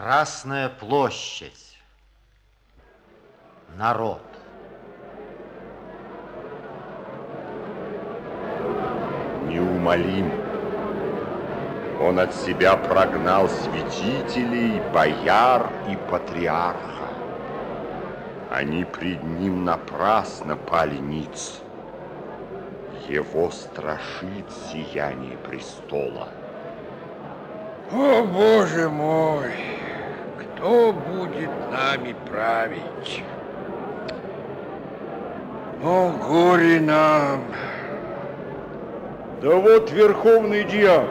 Красная площадь. Народ. Неумолим. Он от себя прогнал святителей, бояр и патриарха. Они пред ним напрасно пали ниц. Его страшит сияние престола. О, Боже мой! Кто будет нами править? О, горе нам! Да вот верховный диак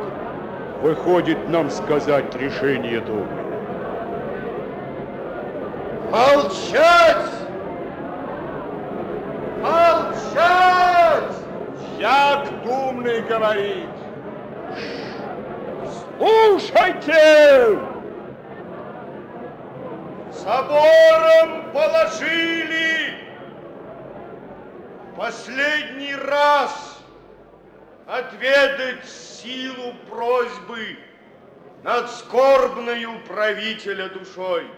выходит нам сказать решение дома. Молчать! Молчать! Як думный говорит. Слушайте! Собором положили последний раз отведать силу просьбы над скорбною правителя душой.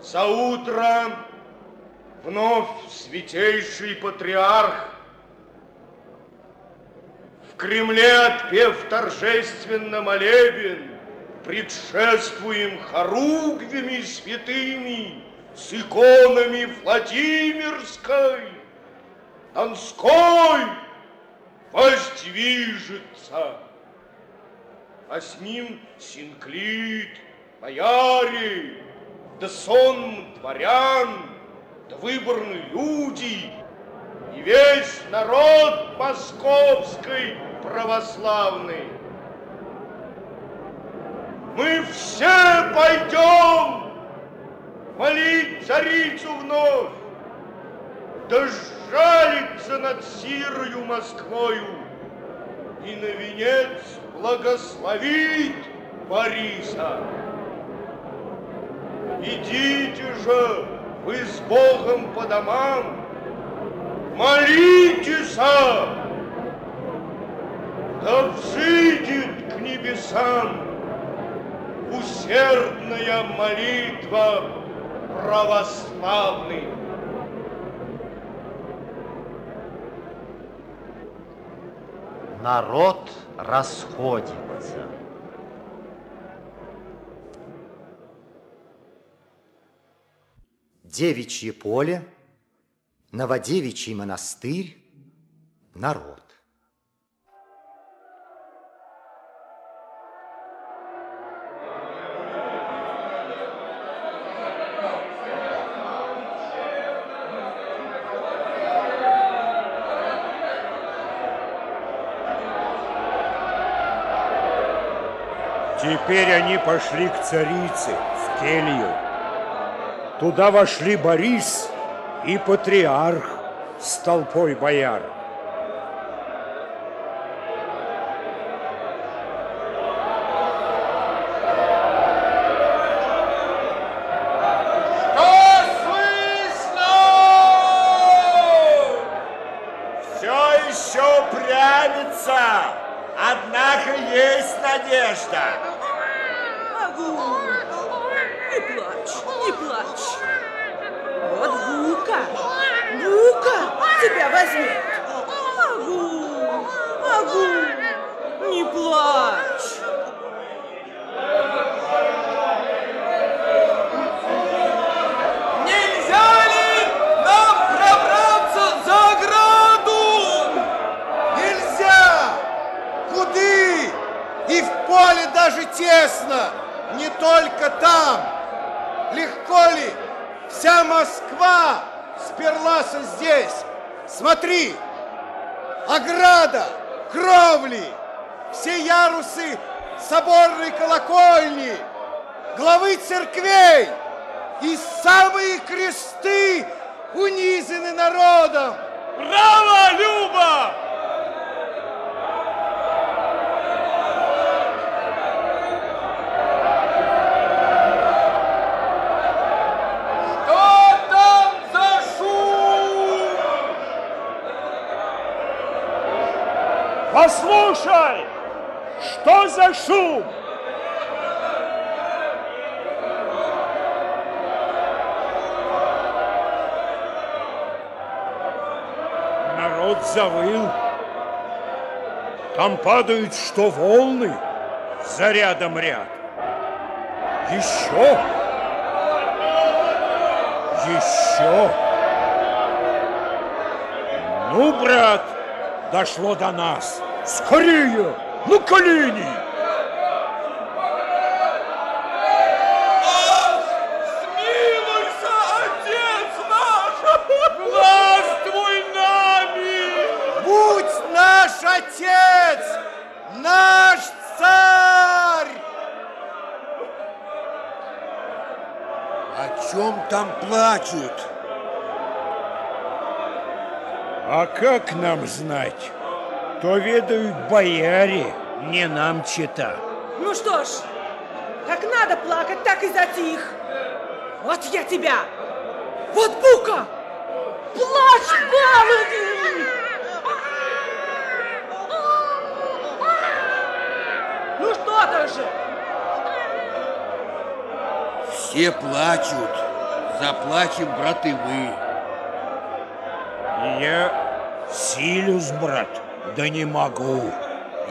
За утро вновь святейший патриарх в Кремле отпев торжественно молебен, предшествуем хоругвями святыми с иконами Владимирской, Донской воздвижется, а с ним синклит, бояре, да сон дворян, да выборные люди, и весь народ московской православный. Мы все пойдем молить царицу вновь, да жалиться над сирою Москвою и на венец благословить Бориса. Идите же вы с Богом по домам, молитесь, да взыдет к небесам усердная молитва православных. Народ расходится. Девичье поле, Новодевичий монастырь, народ. Теперь они пошли к царице, в келью. Туда вошли Борис и патриарх с толпой бояр. Смотри, ограда, кровли, все ярусы соборной колокольни, главы церквей и самые кресты унизаны народом. Браво, Люба! Слушай, что за шум? Народ завыл. Там падают, что волны, за рядом ряд. Еще. Еще. Ну, брат, дошло до нас. Скорее, на колени. Смилуйся, отец наш! Властвуй нами! Будь наш отец, наш царь! О чем там плачут? А как нам знать? То ведают бояре, не нам чита. Ну что ж, как надо плакать, так и затих. Вот я тебя! Вот бука! Плачь, баловень! Ну что-то же! Все плачут. Заплачем, брат, и мы. Я силюсь, брат, да не могу.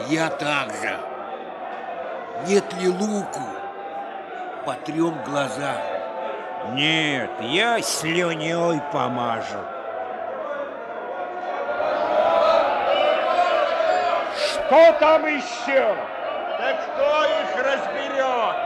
Я также. Нет ли луку? Потрем глаза. Нет, я слюней помажу. Что там еще? Да кто их разберет?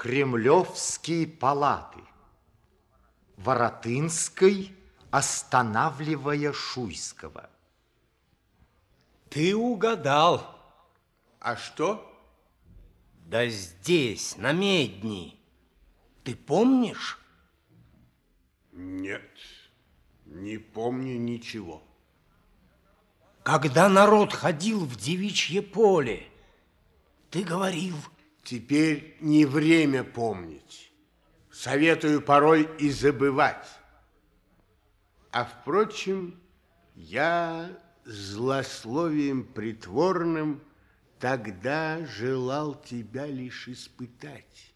Кремлевские палаты. Воротынской, останавливая Шуйского. Ты угадал. А что? Да здесь, на медни. Ты помнишь? Нет, не помню ничего. Когда народ ходил в девичье поле, ты говорил, Теперь не время помнить. Советую порой и забывать. А впрочем, я злословием притворным тогда желал тебя лишь испытать.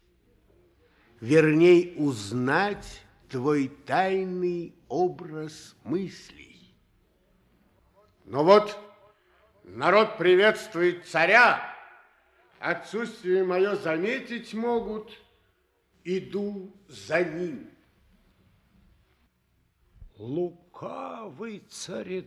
Верней, узнать твой тайный образ мыслей. Но вот народ приветствует царя, Отсутствие мое заметить могут, иду за ним. Лукавый царедворец.